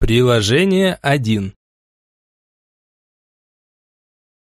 Приложение 1.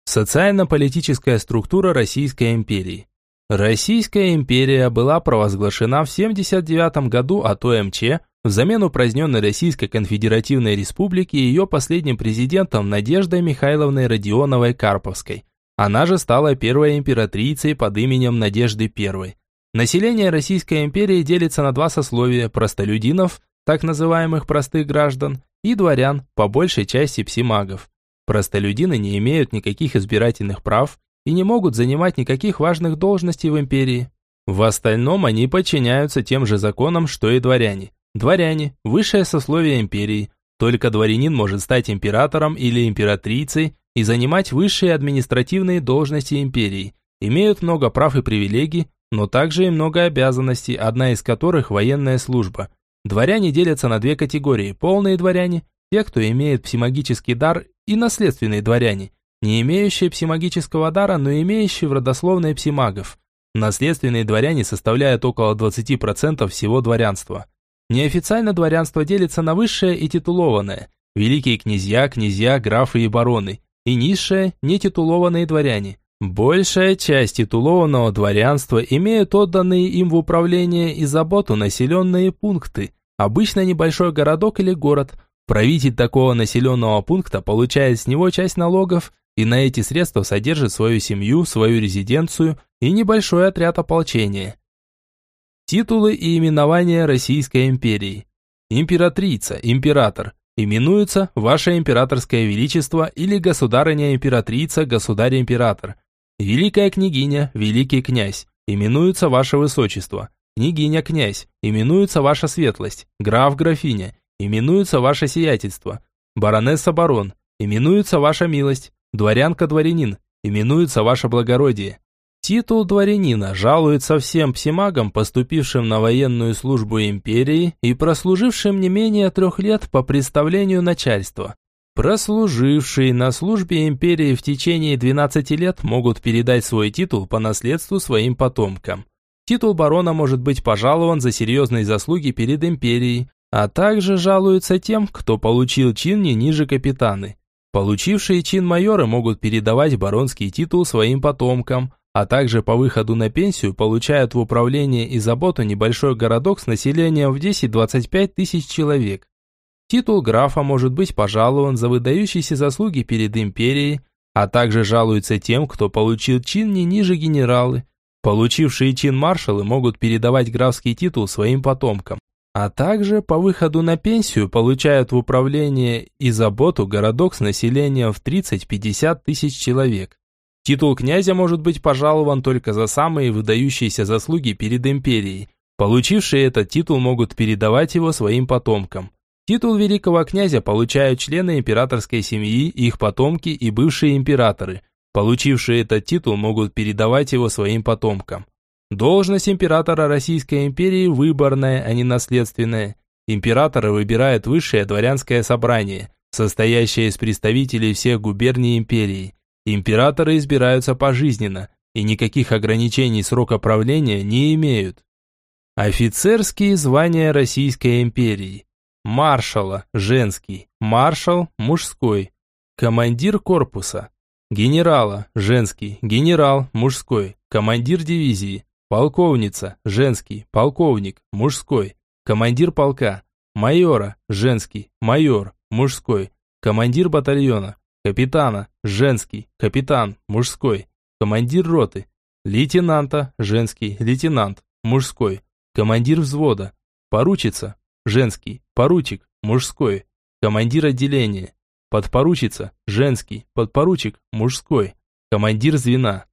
Социально-политическая структура Российской империи. Российская империя была провозглашена в 79 году от ОМЧ взамен упраздненной Российской конфедеративной республики ее последним президентом Надеждой Михайловной Родионовой-Карповской. Она же стала первой императрицей под именем Надежды I. Население Российской империи делится на два сословия – простолюдинов – так называемых простых граждан, и дворян, по большей части псимагов. Простолюдины не имеют никаких избирательных прав и не могут занимать никаких важных должностей в империи. В остальном они подчиняются тем же законам, что и дворяне. Дворяне – высшее сословие империи. Только дворянин может стать императором или императрицей и занимать высшие административные должности империи. Имеют много прав и привилегий, но также и много обязанностей, одна из которых – военная служба – Дворяне делятся на две категории. Полные дворяне – те, кто имеет псимагический дар, и наследственные дворяне, не имеющие псимагического дара, но имеющие в родословной псимагов. Наследственные дворяне составляют около 20% всего дворянства. Неофициально дворянство делится на высшее и титулованное. Великие князья, князья, графы и бароны. И низшее – нетитулованные дворяне. Большая часть титулованного дворянства имеют отданные им в управление и заботу населенные пункты, обычно небольшой городок или город. Правитель такого населенного пункта получает с него часть налогов и на эти средства содержит свою семью, свою резиденцию и небольшой отряд ополчения. Титулы и именования Российской империи. Императрица, император. Именуется Ваше Императорское Величество или Государыня-императрица, Государь-император. Великая княгиня, великий князь, именуется ваше высочество. Княгиня-князь, именуется ваша светлость. Граф-графиня, именуется ваше сиятельство. Баронесса-барон, именуется ваша милость. Дворянка-дворянин, именуется ваше благородие. Титул дворянина жалуется всем псимагам, поступившим на военную службу империи и прослужившим не менее трех лет по представлению начальства. Прослужившие на службе империи в течение 12 лет могут передать свой титул по наследству своим потомкам. Титул барона может быть пожалован за серьезные заслуги перед империей, а также жалуются тем, кто получил чин не ниже капитаны. Получившие чин майоры могут передавать баронский титул своим потомкам, а также по выходу на пенсию получают в управление и заботу небольшой городок с населением в 10-25 тысяч человек. Титул графа может быть пожалован за выдающиеся заслуги перед империей, а также жалуются тем, кто получил чин не ниже генералы. Получившие чин маршалы могут передавать графский титул своим потомкам, а также по выходу на пенсию получают в управление и заботу городок с населением в 30-50 тысяч человек. Титул князя может быть пожалован только за самые выдающиеся заслуги перед империей. Получившие этот титул могут передавать его своим потомкам. Титул великого князя получают члены императорской семьи, их потомки и бывшие императоры. Получившие этот титул могут передавать его своим потомкам. Должность императора Российской империи выборная, а не наследственная. Императора выбирает высшее дворянское собрание, состоящее из представителей всех губерний империи. Императоры избираются пожизненно и никаких ограничений срока правления не имеют. Офицерские звания Российской империи маршала, женский, маршал, мужской, командир корпуса, генерала, женский, генерал, мужской, командир дивизии, полковница, женский, полковник, мужской, командир полка, майора, женский, майор, мужской, командир батальона, капитана, женский, капитан, мужской, командир роты, лейтенанта, женский, лейтенант, мужской, командир взвода, поручица, женский, поручик, мужской, командир отделения, подпоручица, женский, подпоручик, мужской, командир звена,